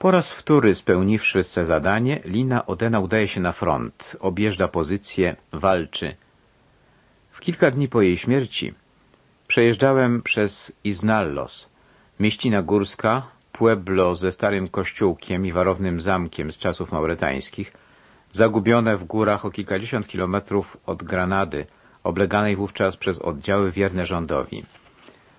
Po raz wtóry spełniwszy swe zadanie, Lina Odena udaje się na front, objeżdża pozycję, walczy. W kilka dni po jej śmierci przejeżdżałem przez Iznallos, mieścina górska, pueblo ze starym kościółkiem i warownym zamkiem z czasów mauretańskich, zagubione w górach o kilkadziesiąt kilometrów od Granady, obleganej wówczas przez oddziały wierne rządowi.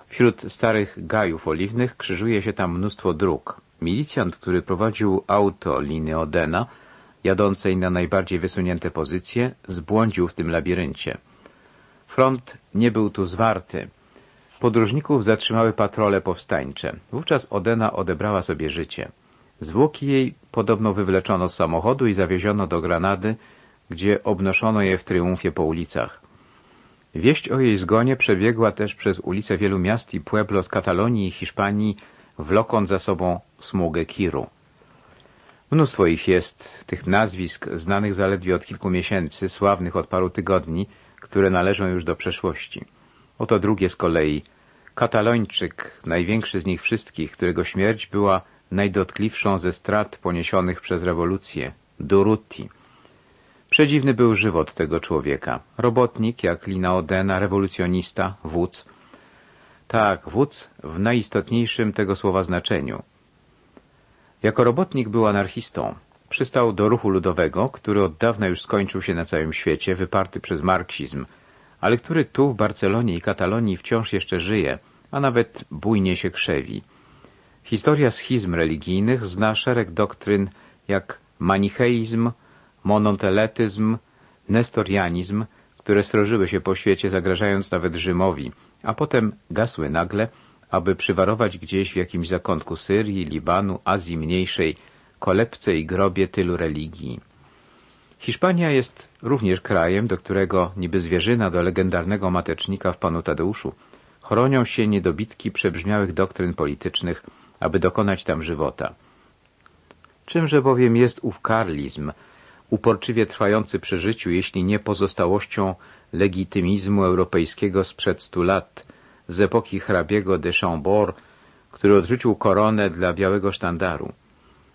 Wśród starych gajów oliwnych krzyżuje się tam mnóstwo dróg. Milicjant, który prowadził auto liny Odena, jadącej na najbardziej wysunięte pozycje, zbłądził w tym labiryncie. Front nie był tu zwarty. Podróżników zatrzymały patrole powstańcze. Wówczas Odena odebrała sobie życie. Zwłoki jej podobno wywleczono z samochodu i zawieziono do Granady, gdzie obnoszono je w triumfie po ulicach. Wieść o jej zgonie przebiegła też przez ulice wielu miast i pueblo z Katalonii i Hiszpanii, wlokąc za sobą smugę Kiru. Mnóstwo ich jest, tych nazwisk znanych zaledwie od kilku miesięcy, sławnych od paru tygodni, które należą już do przeszłości. Oto drugie z kolei. Katalończyk, największy z nich wszystkich, którego śmierć była najdotkliwszą ze strat poniesionych przez rewolucję, Durruti. Przedziwny był żywot tego człowieka. Robotnik, jak Lina Odena, rewolucjonista, wódz. Tak, wódz w najistotniejszym tego słowa znaczeniu. Jako robotnik był anarchistą. Przystał do ruchu ludowego, który od dawna już skończył się na całym świecie, wyparty przez marksizm, ale który tu, w Barcelonie i Katalonii wciąż jeszcze żyje, a nawet bujnie się krzewi. Historia schizm religijnych zna szereg doktryn jak manicheizm, monoteletyzm, nestorianizm, które srożyły się po świecie, zagrażając nawet Rzymowi, a potem gasły nagle, aby przywarować gdzieś w jakimś zakątku Syrii, Libanu, Azji Mniejszej, kolebce i grobie tylu religii. Hiszpania jest również krajem, do którego niby zwierzyna do legendarnego matecznika w panu Tadeuszu chronią się niedobitki przebrzmiałych doktryn politycznych, aby dokonać tam żywota. Czymże bowiem jest ów karlizm, uporczywie trwający przy życiu, jeśli nie pozostałością legitymizmu europejskiego sprzed stu lat, z epoki hrabiego de Chambord, który odrzucił koronę dla białego sztandaru.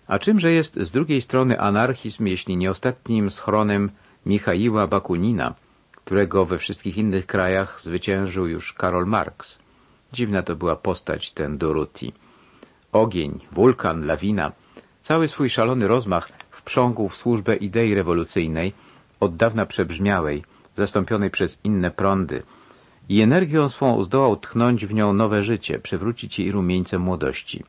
A czymże jest z drugiej strony anarchizm, jeśli nie ostatnim schronem Michaiła Bakunina, którego we wszystkich innych krajach zwyciężył już Karol Marx. Dziwna to była postać ten Doruti. Ogień, wulkan, lawina, cały swój szalony rozmach wprzągł w służbę idei rewolucyjnej, od dawna przebrzmiałej, zastąpionej przez inne prądy, i energią swą zdołał tchnąć w nią nowe życie, przywrócić jej rumieńcem młodości.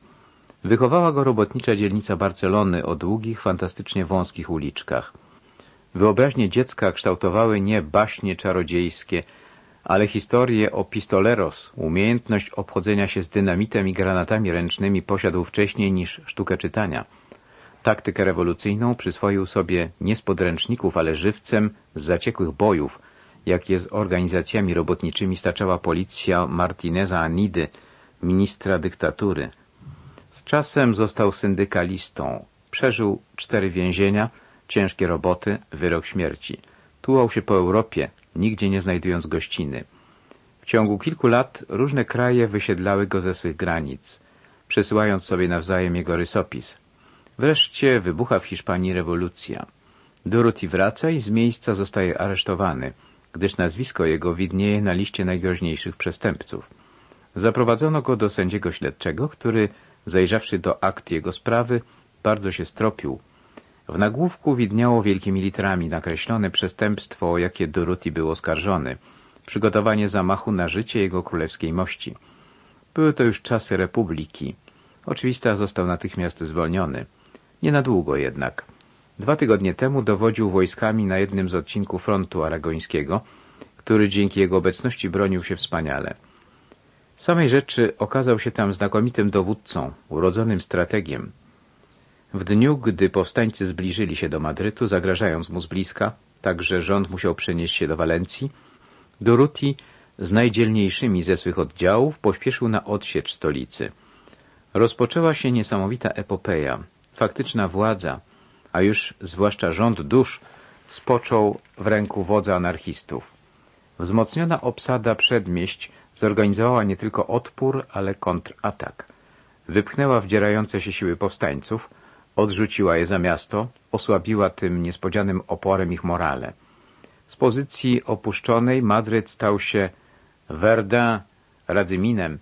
Wychowała go robotnicza dzielnica Barcelony o długich, fantastycznie wąskich uliczkach. Wyobraźnie dziecka kształtowały nie baśnie czarodziejskie, ale historie o pistoleros, umiejętność obchodzenia się z dynamitem i granatami ręcznymi posiadł wcześniej niż sztukę czytania. Taktykę rewolucyjną przyswoił sobie nie z podręczników, ale żywcem z zaciekłych bojów, jakie z organizacjami robotniczymi staczała policja Martineza Anidy, ministra dyktatury. Z czasem został syndykalistą. Przeżył cztery więzienia, ciężkie roboty, wyrok śmierci. Tułał się po Europie, nigdzie nie znajdując gościny. W ciągu kilku lat różne kraje wysiedlały go ze swych granic, przesyłając sobie nawzajem jego rysopis. Wreszcie wybucha w Hiszpanii rewolucja. Dorothy wraca i z miejsca zostaje aresztowany, gdyż nazwisko jego widnieje na liście najgroźniejszych przestępców. Zaprowadzono go do sędziego śledczego, który, zajrzawszy do akt jego sprawy, bardzo się stropił. W nagłówku widniało wielkimi literami nakreślone przestępstwo, o jakie Dorothy był oskarżony, przygotowanie zamachu na życie jego królewskiej mości. Były to już czasy republiki. Oczywista został natychmiast zwolniony. Nie na długo jednak. Dwa tygodnie temu dowodził wojskami na jednym z odcinków frontu aragońskiego, który dzięki jego obecności bronił się wspaniale. W samej rzeczy okazał się tam znakomitym dowódcą, urodzonym strategiem. W dniu, gdy powstańcy zbliżyli się do Madrytu, zagrażając mu z bliska, tak że rząd musiał przenieść się do Walencji, Durruti z najdzielniejszymi ze swych oddziałów pośpieszył na odsiecz stolicy. Rozpoczęła się niesamowita epopeja. Faktyczna władza, a już zwłaszcza rząd dusz, spoczął w ręku wodza anarchistów. Wzmocniona obsada przedmieść zorganizowała nie tylko odpór, ale kontratak. Wypchnęła wdzierające się siły powstańców, odrzuciła je za miasto, osłabiła tym niespodzianym oporem ich morale. Z pozycji opuszczonej Madryt stał się Verdun, Radzyminem,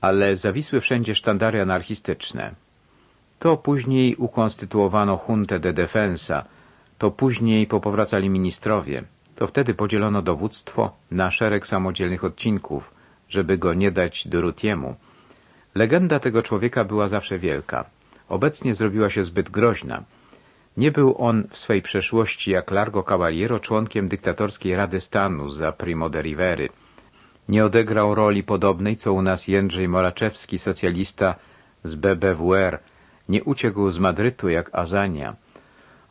ale zawisły wszędzie sztandary anarchistyczne. To później ukonstytuowano Juntę de Defensa, to później popowracali ministrowie, to wtedy podzielono dowództwo na szereg samodzielnych odcinków, żeby go nie dać Durutiemu. Legenda tego człowieka była zawsze wielka. Obecnie zrobiła się zbyt groźna. Nie był on w swej przeszłości jak Largo Cavaliero członkiem dyktatorskiej Rady Stanu za Primo de Rivery. Nie odegrał roli podobnej, co u nas Jędrzej Moraczewski, socjalista z BBWR. Nie uciekł z Madrytu jak Azania.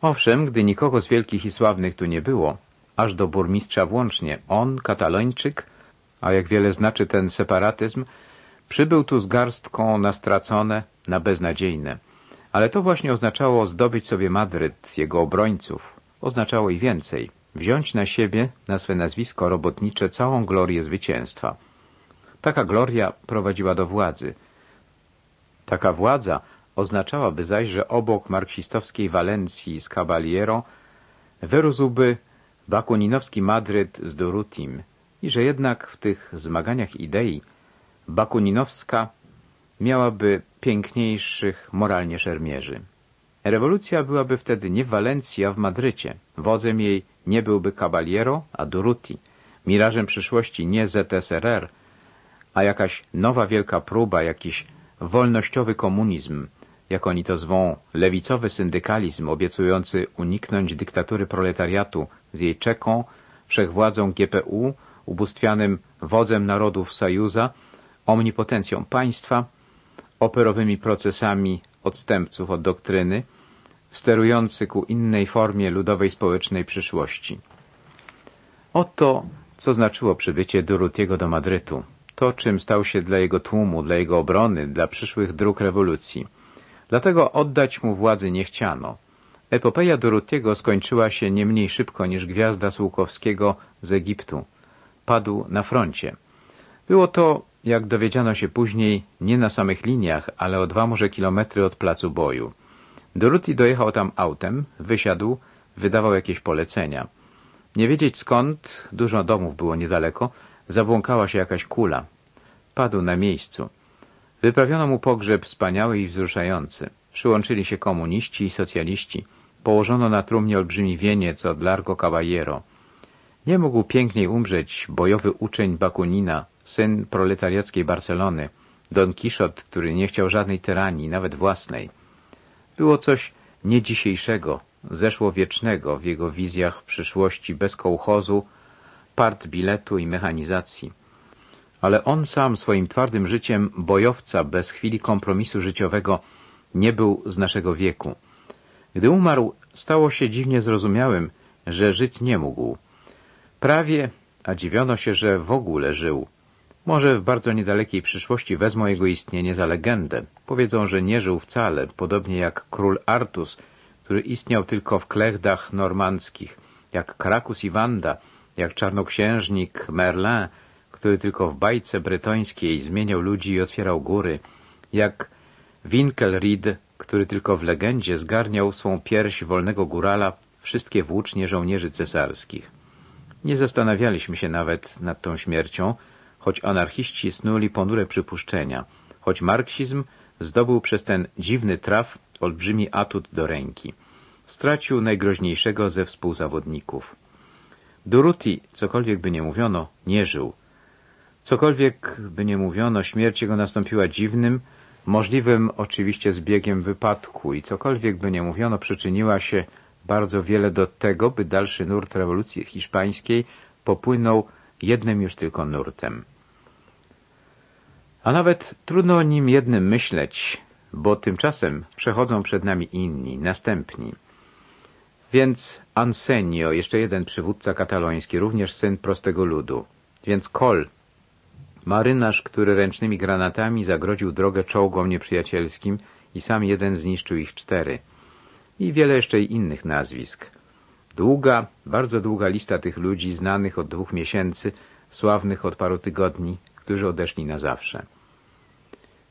Owszem, gdy nikogo z wielkich i sławnych tu nie było, aż do burmistrza włącznie, on, katalończyk, a jak wiele znaczy ten separatyzm, przybył tu z garstką na stracone, na beznadziejne. Ale to właśnie oznaczało zdobyć sobie Madryt, jego obrońców. Oznaczało i więcej. Wziąć na siebie, na swe nazwisko robotnicze, całą glorię zwycięstwa. Taka gloria prowadziła do władzy. Taka władza oznaczałaby zaś, że obok marksistowskiej Walencji z Caballero wyrósłby bakuninowski Madryt z Dorutim i że jednak w tych zmaganiach idei bakuninowska miałaby piękniejszych moralnie szermierzy. Rewolucja byłaby wtedy nie w Walencji, a w Madrycie. Wodzem jej nie byłby Caballero, a Durruti. Mirażem przyszłości nie ZSRR, a jakaś nowa wielka próba, jakiś wolnościowy komunizm, jak oni to zwą, lewicowy syndykalizm obiecujący uniknąć dyktatury proletariatu z jej czeką, wszechwładzą GPU, ubóstwianym wodzem narodów Sojuza, omnipotencją państwa, operowymi procesami odstępców od doktryny, sterujący ku innej formie ludowej społecznej przyszłości. Oto, co znaczyło przybycie Durutiego do Madrytu. To, czym stał się dla jego tłumu, dla jego obrony, dla przyszłych dróg rewolucji. Dlatego oddać mu władzy nie chciano. Epopeja Durutiego skończyła się nie mniej szybko niż gwiazda Słukowskiego z Egiptu. Padł na froncie. Było to, jak dowiedziano się później, nie na samych liniach, ale o dwa może kilometry od placu boju. Doruti dojechał tam autem, wysiadł, wydawał jakieś polecenia. Nie wiedzieć skąd, dużo domów było niedaleko, zabłąkała się jakaś kula. Padł na miejscu. Wyprawiono mu pogrzeb wspaniały i wzruszający. Przyłączyli się komuniści i socjaliści. Położono na trumnie olbrzymi wieniec od Largo Caballero. Nie mógł piękniej umrzeć bojowy uczeń Bakunina, syn proletariackiej Barcelony, Don Quixote, który nie chciał żadnej tyranii, nawet własnej. Było coś niedzisiejszego, zeszłowiecznego w jego wizjach przyszłości bez kołchozu, part biletu i mechanizacji. Ale on sam swoim twardym życiem bojowca bez chwili kompromisu życiowego nie był z naszego wieku. Gdy umarł, stało się dziwnie zrozumiałym, że żyć nie mógł. Prawie, a dziwiono się, że w ogóle żył. Może w bardzo niedalekiej przyszłości wezmą jego istnienie za legendę. Powiedzą, że nie żył wcale, podobnie jak król Artus, który istniał tylko w klechdach normandzkich, jak Krakus i Wanda, jak czarnoksiężnik Merlin, który tylko w bajce bretońskiej zmieniał ludzi i otwierał góry, jak Winkelried, który tylko w legendzie zgarniał swą pierś wolnego górala wszystkie włócznie żołnierzy cesarskich. Nie zastanawialiśmy się nawet nad tą śmiercią, choć anarchiści snuli ponure przypuszczenia, choć marksizm zdobył przez ten dziwny traf olbrzymi atut do ręki. Stracił najgroźniejszego ze współzawodników. Duruti, cokolwiek by nie mówiono, nie żył. Cokolwiek by nie mówiono, śmierć jego nastąpiła dziwnym, możliwym oczywiście zbiegiem wypadku i cokolwiek by nie mówiono, przyczyniła się bardzo wiele do tego, by dalszy nurt rewolucji hiszpańskiej popłynął jednym już tylko nurtem. A nawet trudno o nim jednym myśleć, bo tymczasem przechodzą przed nami inni, następni. Więc Ansenio, jeszcze jeden przywódca kataloński, również syn prostego ludu. Więc Kol, marynarz, który ręcznymi granatami zagrodził drogę czołgom nieprzyjacielskim i sam jeden zniszczył ich cztery. I wiele jeszcze innych nazwisk. Długa, bardzo długa lista tych ludzi znanych od dwóch miesięcy, sławnych od paru tygodni, którzy odeszli na zawsze.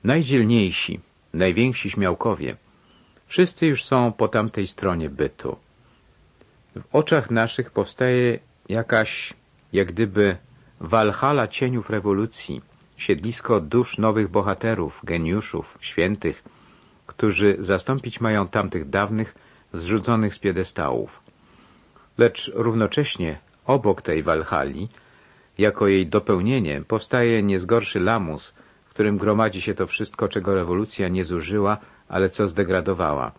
Najdzielniejsi, najwięksi śmiałkowie, Wszyscy już są po tamtej stronie bytu. W oczach naszych powstaje jakaś, jak gdyby, walhala cieniów rewolucji, siedlisko dusz nowych bohaterów, geniuszów, świętych, którzy zastąpić mają tamtych dawnych, zrzuconych z piedestałów. Lecz równocześnie obok tej walhali, jako jej dopełnienie, powstaje niezgorszy lamus, w którym gromadzi się to wszystko, czego rewolucja nie zużyła, ale co zdegradowała.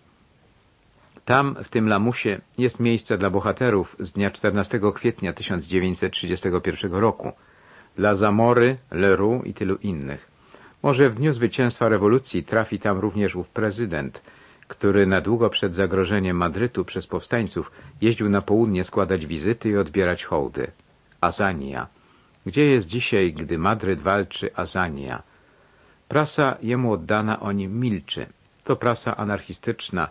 Tam, w tym lamusie, jest miejsce dla bohaterów z dnia 14 kwietnia 1931 roku, dla Zamory, Leroux i tylu innych. Może w dniu zwycięstwa rewolucji trafi tam również ów prezydent, który na długo przed zagrożeniem Madrytu przez powstańców jeździł na południe składać wizyty i odbierać hołdy. Azania. Gdzie jest dzisiaj, gdy Madryt walczy Azania? Prasa jemu oddana o nim milczy. To prasa anarchistyczna,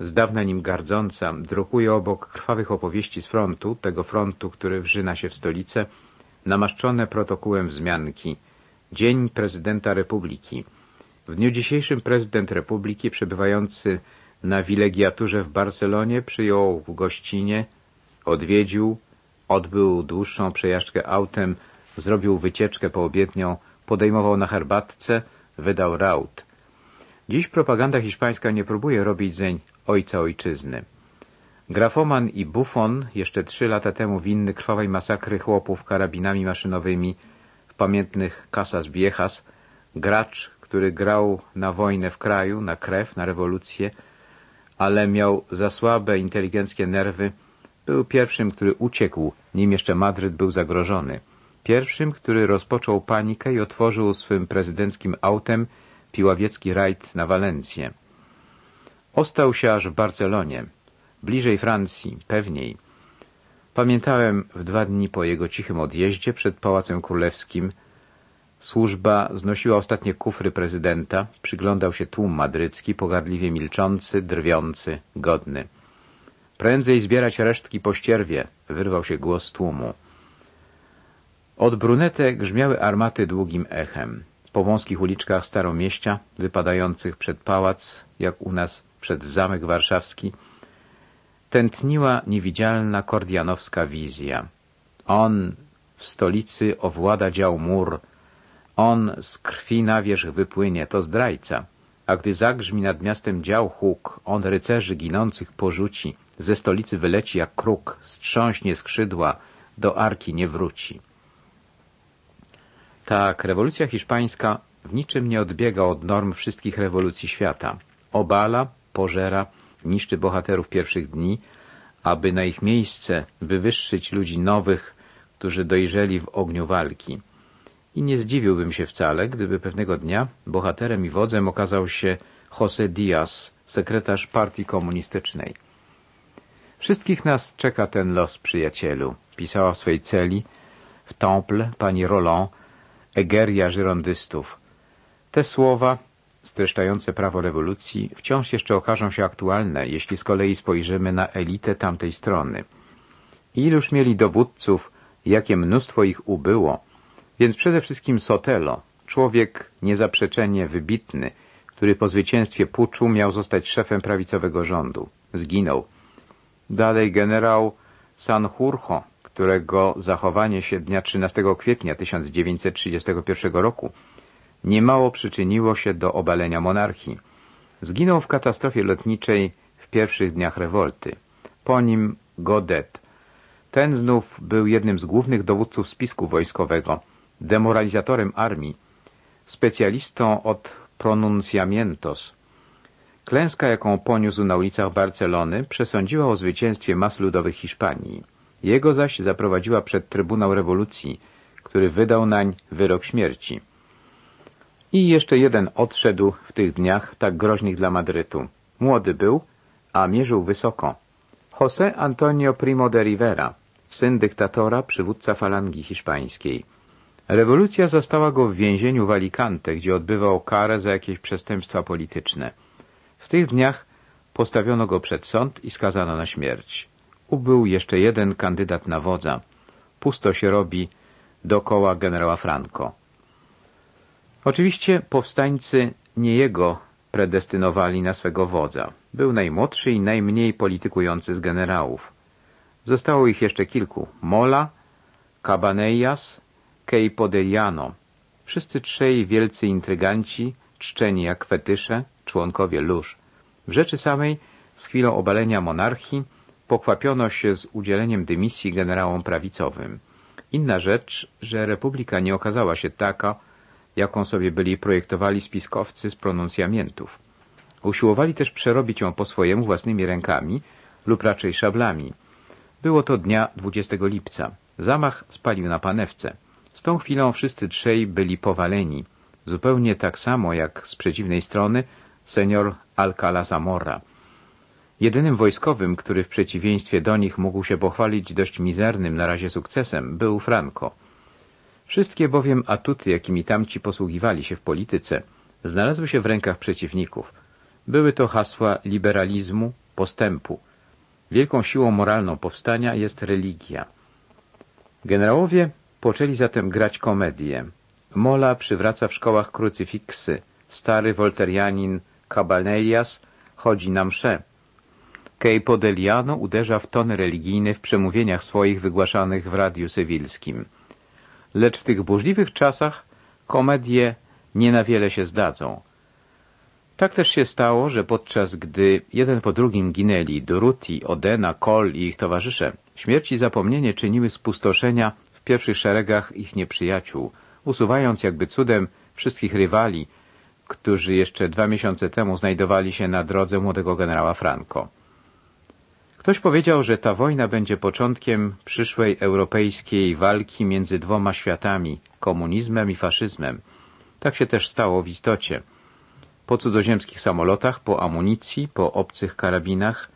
z dawna nim gardząca, drukuje obok krwawych opowieści z frontu, tego frontu, który wrzyna się w stolicę, namaszczone protokołem wzmianki. Dzień Prezydenta Republiki. W dniu dzisiejszym prezydent Republiki, przebywający na wilegiaturze w Barcelonie, przyjął w gościnie, odwiedził, odbył dłuższą przejażdżkę autem, zrobił wycieczkę poobiednią, podejmował na herbatce, wydał raut. Dziś propaganda hiszpańska nie próbuje robić zeń ojca ojczyzny. Grafoman i Buffon, jeszcze trzy lata temu winny krwawej masakry chłopów karabinami maszynowymi w pamiętnych Casas Viejas, gracz, który grał na wojnę w kraju, na krew, na rewolucję, ale miał za słabe inteligenckie nerwy, był pierwszym, który uciekł, nim jeszcze Madryt był zagrożony. Pierwszym, który rozpoczął panikę i otworzył swym prezydenckim autem piławiecki rajd na Walencję. Ostał się aż w Barcelonie, bliżej Francji, pewniej. Pamiętałem w dwa dni po jego cichym odjeździe przed Pałacem Królewskim. Służba znosiła ostatnie kufry prezydenta, przyglądał się tłum madrycki, pogardliwie milczący, drwiący, godny. Prędzej zbierać resztki po ścierwie, wyrwał się głos tłumu. Od brunetek grzmiały armaty długim echem. Po wąskich uliczkach staromieścia, wypadających przed pałac, jak u nas przed zamek warszawski, tętniła niewidzialna kordianowska wizja. On w stolicy owłada dział mur, on z krwi na wierzch wypłynie, to zdrajca, a gdy zagrzmi nad miastem dział huk, on rycerzy ginących porzuci, ze stolicy wyleci jak kruk, strząśnie skrzydła, do arki nie wróci. Tak, rewolucja hiszpańska w niczym nie odbiega od norm wszystkich rewolucji świata. Obala, pożera, niszczy bohaterów pierwszych dni, aby na ich miejsce wywyższyć ludzi nowych, którzy dojrzeli w ogniu walki. I nie zdziwiłbym się wcale, gdyby pewnego dnia bohaterem i wodzem okazał się José Díaz, sekretarz partii komunistycznej. Wszystkich nas czeka ten los, przyjacielu, pisała w swej celi w Temple pani Roland, egeria żyrondystów. Te słowa streszczające prawo rewolucji wciąż jeszcze okażą się aktualne, jeśli z kolei spojrzymy na elitę tamtej strony. Iluż mieli dowódców, jakie mnóstwo ich ubyło, więc przede wszystkim Sotelo, człowiek niezaprzeczenie wybitny, który po zwycięstwie puczu miał zostać szefem prawicowego rządu. Zginął. Dalej generał Sanjurjo, którego zachowanie się dnia 13 kwietnia 1931 roku niemało przyczyniło się do obalenia monarchii. Zginął w katastrofie lotniczej w pierwszych dniach rewolty. Po nim Godet. Ten znów był jednym z głównych dowódców spisku wojskowego, demoralizatorem armii, specjalistą od pronunciamientos. Klęska, jaką poniósł na ulicach Barcelony, przesądziła o zwycięstwie mas ludowych Hiszpanii. Jego zaś zaprowadziła przed Trybunał Rewolucji, który wydał nań wyrok śmierci. I jeszcze jeden odszedł w tych dniach tak groźnych dla Madrytu. Młody był, a mierzył wysoko. José Antonio Primo de Rivera, syn dyktatora, przywódca falangi hiszpańskiej. Rewolucja zastała go w więzieniu w Alicante, gdzie odbywał karę za jakieś przestępstwa polityczne. W tych dniach postawiono go przed sąd i skazano na śmierć. Ubył jeszcze jeden kandydat na wodza. Pusto się robi dokoła generała Franco. Oczywiście powstańcy nie jego predestynowali na swego wodza. Był najmłodszy i najmniej politykujący z generałów. Zostało ich jeszcze kilku. Mola, Cabanellas, Kei Poderiano. Wszyscy trzej wielcy intryganci, czczeni jak fetysze, członkowie lóż. W rzeczy samej, z chwilą obalenia monarchii, pokwapiono się z udzieleniem dymisji generałom prawicowym. Inna rzecz, że republika nie okazała się taka, jaką sobie byli projektowali spiskowcy z pronuncjamentów. Usiłowali też przerobić ją po swojemu własnymi rękami lub raczej szablami. Było to dnia 20 lipca. Zamach spalił na panewce. Z tą chwilą wszyscy trzej byli powaleni, zupełnie tak samo jak z przeciwnej strony senior Alcala Zamora. Jedynym wojskowym, który w przeciwieństwie do nich mógł się pochwalić dość mizernym na razie sukcesem, był Franco. Wszystkie bowiem atuty, jakimi tamci posługiwali się w polityce, znalazły się w rękach przeciwników. Były to hasła liberalizmu, postępu. Wielką siłą moralną powstania jest religia. Generałowie poczęli zatem grać komedię. Mola przywraca w szkołach krucyfiksy. Stary wolterianin Cabanellas chodzi na msze. Kej Podeliano uderza w ton religijny w przemówieniach swoich wygłaszanych w radiu sewilskim. Lecz w tych burzliwych czasach komedie nie na wiele się zdadzą. Tak też się stało, że podczas gdy jeden po drugim ginęli Duruti, Odena, Kol i ich towarzysze, śmierci zapomnienie czyniły spustoszenia w pierwszych szeregach ich nieprzyjaciół, usuwając jakby cudem wszystkich rywali, którzy jeszcze dwa miesiące temu znajdowali się na drodze młodego generała Franco. Ktoś powiedział, że ta wojna będzie początkiem przyszłej europejskiej walki między dwoma światami, komunizmem i faszyzmem. Tak się też stało w istocie. Po cudzoziemskich samolotach, po amunicji, po obcych karabinach,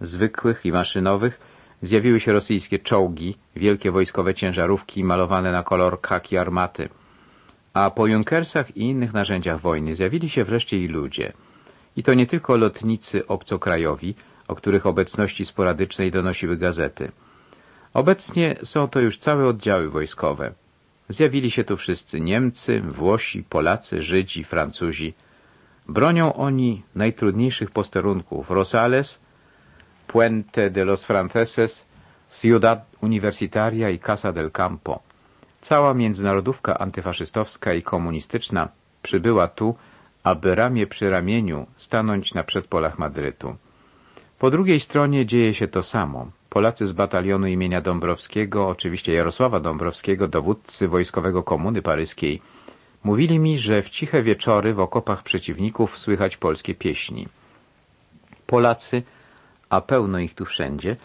zwykłych i maszynowych, zjawiły się rosyjskie czołgi, wielkie wojskowe ciężarówki malowane na kolor kaki armaty. A po Junkersach i innych narzędziach wojny zjawili się wreszcie i ludzie. I to nie tylko lotnicy obcokrajowi, o których obecności sporadycznej donosiły gazety. Obecnie są to już całe oddziały wojskowe. Zjawili się tu wszyscy Niemcy, Włosi, Polacy, Żydzi, Francuzi. Bronią oni najtrudniejszych posterunków Rosales, Puente de los Franceses, Ciudad Universitaria i Casa del Campo. Cała międzynarodówka antyfaszystowska i komunistyczna przybyła tu, aby ramię przy ramieniu stanąć na przedpolach Madrytu. Po drugiej stronie dzieje się to samo. Polacy z batalionu imienia Dąbrowskiego, oczywiście Jarosława Dąbrowskiego, dowódcy wojskowego komuny paryskiej, mówili mi, że w ciche wieczory w okopach przeciwników słychać polskie pieśni. Polacy, a pełno ich tu wszędzie,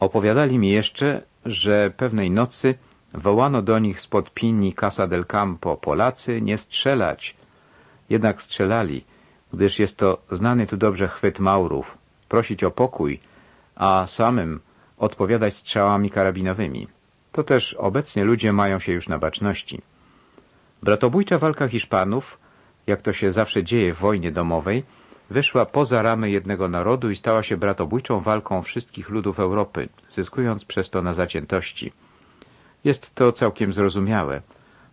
opowiadali mi jeszcze, że pewnej nocy wołano do nich spod pini Casa del Campo Polacy nie strzelać. Jednak strzelali, gdyż jest to znany tu dobrze chwyt Maurów, prosić o pokój, a samym odpowiadać strzałami karabinowymi. To też obecnie ludzie mają się już na baczności. Bratobójcza walka Hiszpanów, jak to się zawsze dzieje w wojnie domowej, wyszła poza ramy jednego narodu i stała się bratobójczą walką wszystkich ludów Europy, zyskując przez to na zaciętości. Jest to całkiem zrozumiałe.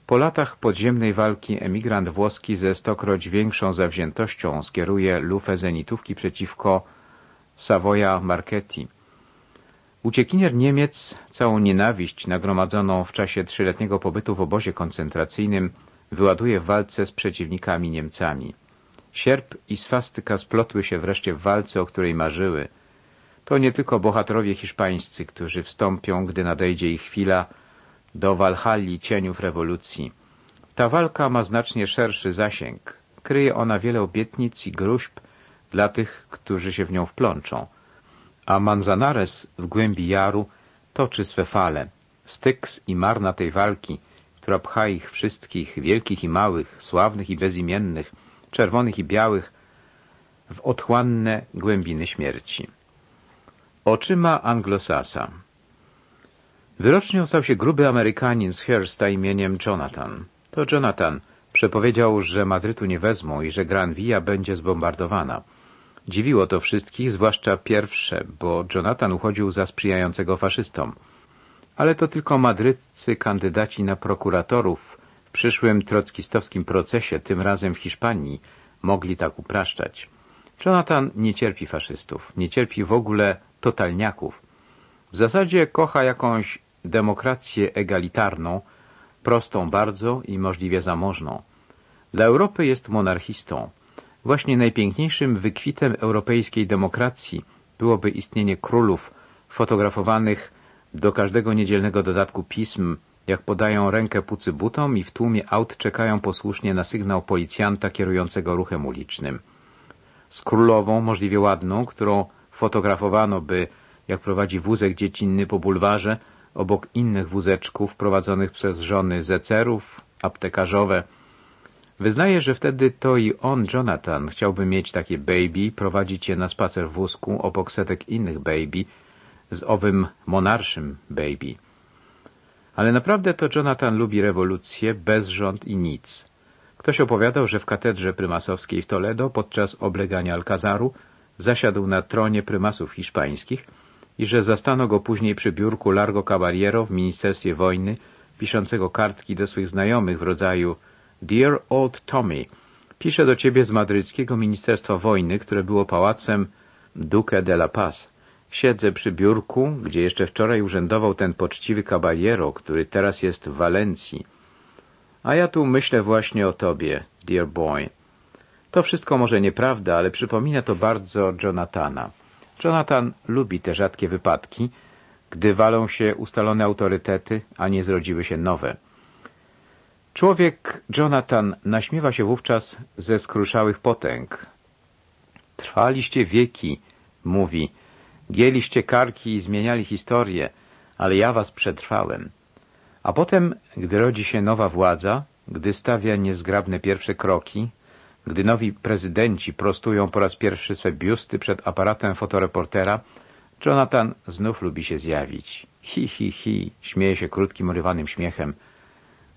Po latach podziemnej walki emigrant włoski ze stokroć większą zawziętością skieruje lufę zenitówki przeciwko Savoya Marchetti. Uciekinier Niemiec całą nienawiść nagromadzoną w czasie trzyletniego pobytu w obozie koncentracyjnym wyładuje w walce z przeciwnikami Niemcami. Sierp i swastyka splotły się wreszcie w walce, o której marzyły. To nie tylko bohaterowie hiszpańscy, którzy wstąpią, gdy nadejdzie ich chwila, do Walhalli cieniów rewolucji. Ta walka ma znacznie szerszy zasięg. Kryje ona wiele obietnic i gruźb dla tych, którzy się w nią wplączą. A Manzanares w głębi jaru toczy swe fale. Styks i marna tej walki, która pcha ich wszystkich, wielkich i małych, sławnych i bezimiennych, czerwonych i białych, w otchłanne głębiny śmierci. Oczyma anglosasa Wyrocznią stał się gruby Amerykanin z Hearsta imieniem Jonathan. To Jonathan przepowiedział, że Madrytu nie wezmą i że Gran Via będzie zbombardowana. Dziwiło to wszystkich, zwłaszcza pierwsze, bo Jonathan uchodził za sprzyjającego faszystom. Ale to tylko madryccy kandydaci na prokuratorów w przyszłym trockistowskim procesie, tym razem w Hiszpanii, mogli tak upraszczać. Jonathan nie cierpi faszystów, nie cierpi w ogóle totalniaków. W zasadzie kocha jakąś demokrację egalitarną, prostą bardzo i możliwie zamożną. Dla Europy jest monarchistą. Właśnie najpiękniejszym wykwitem europejskiej demokracji byłoby istnienie królów fotografowanych do każdego niedzielnego dodatku pism, jak podają rękę pucy butom i w tłumie aut czekają posłusznie na sygnał policjanta kierującego ruchem ulicznym. Z królową, możliwie ładną, którą fotografowano by, jak prowadzi wózek dziecinny po bulwarze, obok innych wózeczków prowadzonych przez żony zecerów, aptekarzowe. Wyznaje, że wtedy to i on, Jonathan, chciałby mieć takie baby, prowadzić je na spacer wózku obok setek innych baby, z owym monarszym baby. Ale naprawdę to Jonathan lubi rewolucję, bezrząd i nic. Ktoś opowiadał, że w katedrze prymasowskiej w Toledo podczas oblegania Alcazaru zasiadł na tronie prymasów hiszpańskich i że zastano go później przy biurku Largo Caballero w Ministerstwie Wojny, piszącego kartki do swych znajomych w rodzaju Dear Old Tommy, piszę do ciebie z madryckiego Ministerstwa Wojny, które było pałacem Duque de la Paz. Siedzę przy biurku, gdzie jeszcze wczoraj urzędował ten poczciwy caballero, który teraz jest w Walencji. A ja tu myślę właśnie o tobie, dear boy. To wszystko może nieprawda, ale przypomina to bardzo Jonathana. Jonathan lubi te rzadkie wypadki, gdy walą się ustalone autorytety, a nie zrodziły się nowe. Człowiek Jonathan naśmiewa się wówczas ze skruszałych potęg. Trwaliście wieki, mówi, gieliście karki i zmieniali historię, ale ja was przetrwałem. A potem, gdy rodzi się nowa władza, gdy stawia niezgrabne pierwsze kroki, gdy nowi prezydenci prostują po raz pierwszy swe biusty przed aparatem fotoreportera, Jonathan znów lubi się zjawić. Hi, hi, hi, śmieje się krótkim, urywanym śmiechem.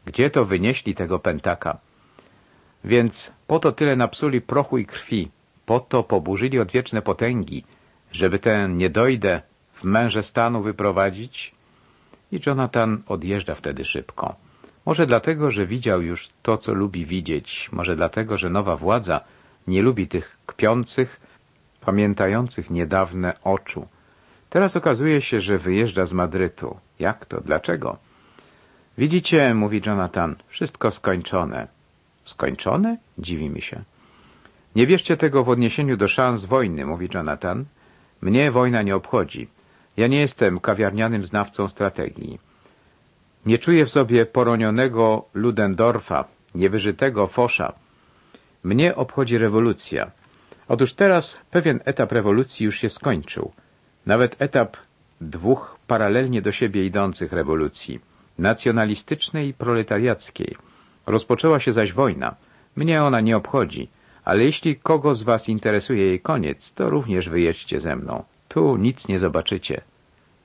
Gdzie to wynieśli tego pętaka? Więc po to tyle napsuli prochu i krwi, po to poburzyli odwieczne potęgi, żeby tę niedojdę w męże stanu wyprowadzić? I Jonathan odjeżdża wtedy szybko. Może dlatego, że widział już to, co lubi widzieć, może dlatego, że nowa władza nie lubi tych kpiących, pamiętających niedawne oczu. Teraz okazuje się, że wyjeżdża z Madrytu. Jak to? Dlaczego? Widzicie, mówi Jonathan, wszystko skończone. Skończone? Dziwi mi się. Nie bierzcie tego w odniesieniu do szans wojny, mówi Jonathan. Mnie wojna nie obchodzi. Ja nie jestem kawiarnianym znawcą strategii. Nie czuję w sobie poronionego Ludendorfa, niewyżytego Fosza. Mnie obchodzi rewolucja. Otóż teraz pewien etap rewolucji już się skończył. Nawet etap dwóch paralelnie do siebie idących rewolucji, nacjonalistycznej i proletariackiej. Rozpoczęła się zaś wojna. Mnie ona nie obchodzi, ale jeśli kogo z was interesuje jej koniec, to również wyjedźcie ze mną. Tu nic nie zobaczycie.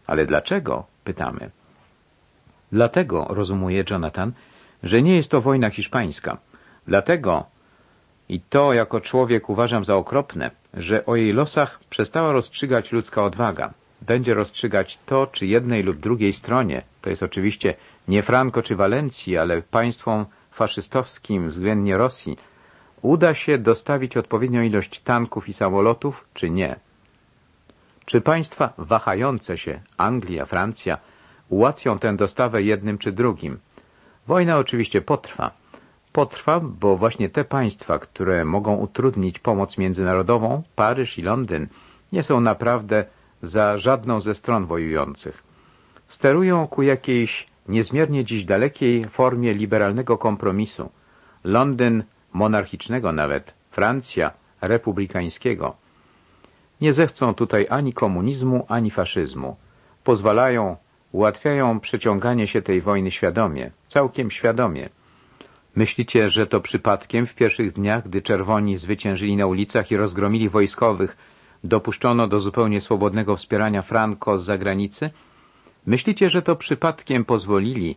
Ale dlaczego? pytamy. Dlatego, rozumuje Jonathan, że nie jest to wojna hiszpańska. Dlatego, i to jako człowiek uważam za okropne, że o jej losach przestała rozstrzygać ludzka odwaga. Będzie rozstrzygać to, czy jednej lub drugiej stronie, to jest oczywiście nie Franco czy Walencji, ale państwom faszystowskim, względnie Rosji, uda się dostawić odpowiednią ilość tanków i samolotów, czy nie. Czy państwa wahające się, Anglia, Francja, ułatwią tę dostawę jednym czy drugim? Wojna oczywiście potrwa. Potrwa, bo właśnie te państwa, które mogą utrudnić pomoc międzynarodową, Paryż i Londyn, nie są naprawdę za żadną ze stron wojujących. Sterują ku jakiejś niezmiernie dziś dalekiej formie liberalnego kompromisu. Londyn monarchicznego nawet, Francja republikańskiego. Nie zechcą tutaj ani komunizmu, ani faszyzmu. Pozwalają, ułatwiają przeciąganie się tej wojny świadomie, całkiem świadomie. Myślicie, że to przypadkiem w pierwszych dniach, gdy czerwoni zwyciężyli na ulicach i rozgromili wojskowych, dopuszczono do zupełnie swobodnego wspierania Franco z zagranicy? Myślicie, że to przypadkiem pozwolili,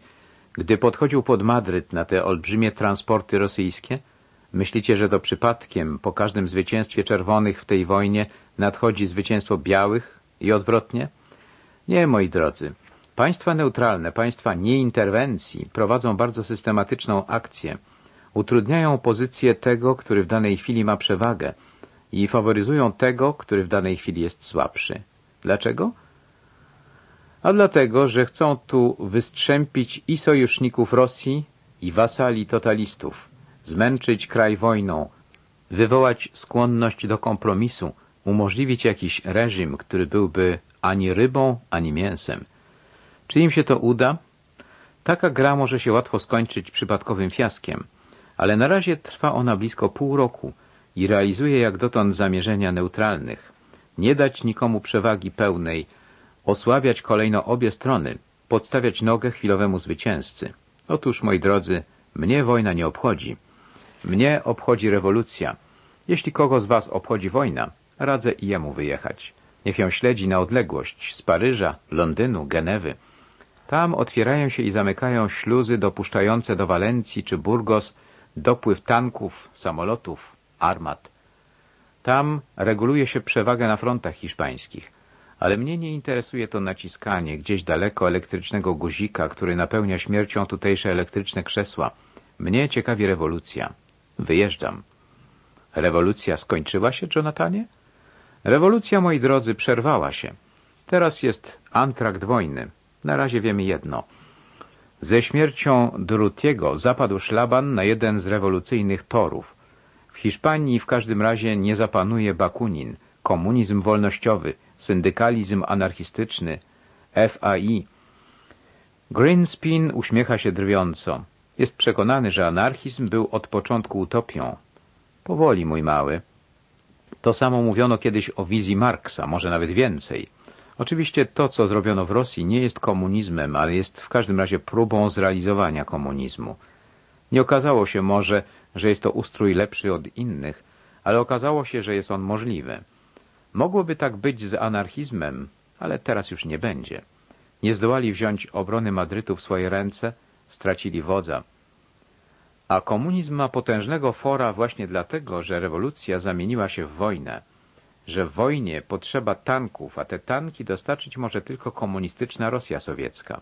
gdy podchodził pod Madryt na te olbrzymie transporty rosyjskie? Myślicie, że to przypadkiem po każdym zwycięstwie czerwonych w tej wojnie nadchodzi zwycięstwo białych i odwrotnie? Nie, moi drodzy. Państwa neutralne, państwa nieinterwencji prowadzą bardzo systematyczną akcję. utrudniają pozycję tego, który w danej chwili ma przewagę i faworyzują tego, który w danej chwili jest słabszy. Dlaczego? A dlatego, że chcą tu wystrzępić i sojuszników Rosji, i wasali totalistów, zmęczyć kraj wojną, wywołać skłonność do kompromisu, umożliwić jakiś reżim, który byłby ani rybą, ani mięsem. Czy im się to uda? Taka gra może się łatwo skończyć przypadkowym fiaskiem, ale na razie trwa ona blisko pół roku i realizuje jak dotąd zamierzenia neutralnych. Nie dać nikomu przewagi pełnej, osłabiać kolejno obie strony, podstawiać nogę chwilowemu zwycięzcy. Otóż, moi drodzy, mnie wojna nie obchodzi. Mnie obchodzi rewolucja. Jeśli kogo z was obchodzi wojna, radzę i jemu wyjechać. Niech ją śledzi na odległość z Paryża, Londynu, Genewy. Tam otwierają się i zamykają śluzy dopuszczające do Walencji czy Burgos dopływ tanków, samolotów, armat. Tam reguluje się przewagę na frontach hiszpańskich. Ale mnie nie interesuje to naciskanie gdzieś daleko elektrycznego guzika, który napełnia śmiercią tutejsze elektryczne krzesła. Mnie ciekawi rewolucja. Wyjeżdżam. Rewolucja skończyła się, Jonathanie? Rewolucja, moi drodzy, przerwała się. Teraz jest antrakt wojny. Na razie wiemy jedno. Ze śmiercią Drutiego zapadł szlaban na jeden z rewolucyjnych torów. W Hiszpanii w każdym razie nie zapanuje Bakunin, komunizm wolnościowy, syndykalizm anarchistyczny, FAI. Greenspan uśmiecha się drwiąco. Jest przekonany, że anarchizm był od początku utopią. Powoli, mój mały. To samo mówiono kiedyś o wizji Marksa, może nawet więcej. Oczywiście to, co zrobiono w Rosji, nie jest komunizmem, ale jest w każdym razie próbą zrealizowania komunizmu. Nie okazało się może, że jest to ustrój lepszy od innych, ale okazało się, że jest on możliwy. Mogłoby tak być z anarchizmem, ale teraz już nie będzie. Nie zdołali wziąć obrony Madrytu w swoje ręce, stracili wodza. A komunizm ma potężnego fora właśnie dlatego, że rewolucja zamieniła się w wojnę, że w wojnie potrzeba tanków, a te tanki dostarczyć może tylko komunistyczna Rosja sowiecka.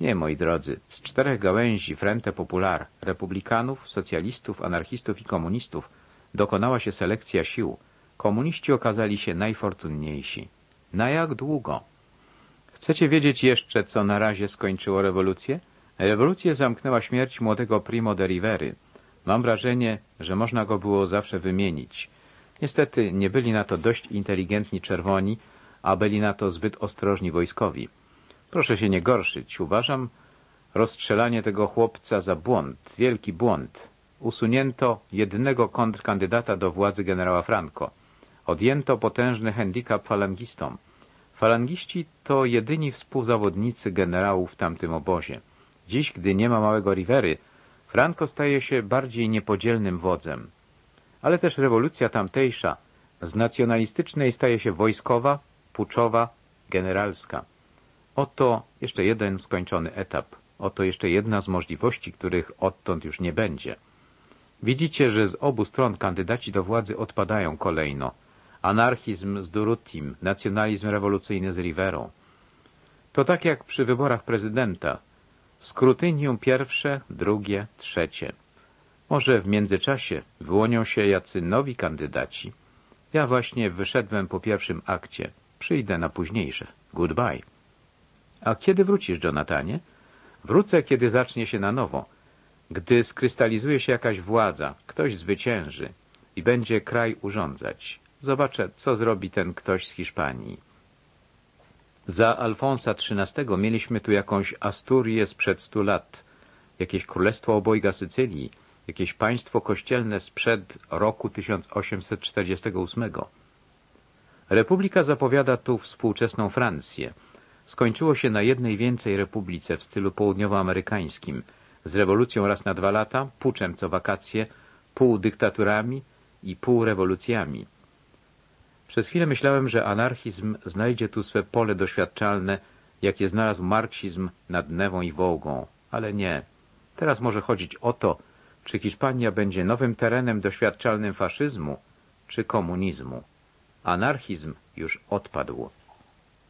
Nie, moi drodzy, z czterech gałęzi Frente Popular, republikanów, socjalistów, anarchistów i komunistów dokonała się selekcja sił. Komuniści okazali się najfortunniejsi. Na jak długo? Chcecie wiedzieć jeszcze, co na razie skończyło rewolucję? Rewolucję zamknęła śmierć młodego Primo de Rivery. Mam wrażenie, że można go było zawsze wymienić. Niestety nie byli na to dość inteligentni czerwoni, a byli na to zbyt ostrożni wojskowi. Proszę się nie gorszyć. Uważam rozstrzelanie tego chłopca za błąd, wielki błąd. Usunięto jednego kontrkandydata do władzy generała Franco. Odjęto potężny handicap falangistom. Falangiści to jedyni współzawodnicy generałów w tamtym obozie. Dziś, gdy nie ma małego Rivery, Franco staje się bardziej niepodzielnym wodzem. Ale też rewolucja tamtejsza z nacjonalistycznej staje się wojskowa, puczowa, generalska. Oto jeszcze jeden skończony etap. Oto jeszcze jedna z możliwości, których odtąd już nie będzie. Widzicie, że z obu stron kandydaci do władzy odpadają kolejno. Anarchizm z Durutim, nacjonalizm rewolucyjny z Riverą. To tak jak przy wyborach prezydenta. Skrutynium pierwsze, drugie, trzecie. Może w międzyczasie wyłonią się jacy nowi kandydaci. Ja właśnie wyszedłem po pierwszym akcie. Przyjdę na późniejsze. Goodbye. A kiedy wrócisz, Jonathanie? Wrócę, kiedy zacznie się na nowo. Gdy skrystalizuje się jakaś władza, ktoś zwycięży i będzie kraj urządzać. Zobaczę, co zrobi ten ktoś z Hiszpanii. Za Alfonsa XIII mieliśmy tu jakąś Asturię sprzed stu lat, jakieś Królestwo Obojga Sycylii, jakieś państwo kościelne sprzed roku 1848. Republika zapowiada tu współczesną Francję. Skończyło się na jednej więcej republice w stylu południowoamerykańskim, z rewolucją raz na dwa lata, puczem co wakacje, pół dyktaturami i pół rewolucjami. Przez chwilę myślałem, że anarchizm znajdzie tu swe pole doświadczalne, jakie znalazł marksizm nad Newą i Wołgą, ale nie. Teraz może chodzić o to, czy Hiszpania będzie nowym terenem doświadczalnym faszyzmu, czy komunizmu. Anarchizm już odpadł.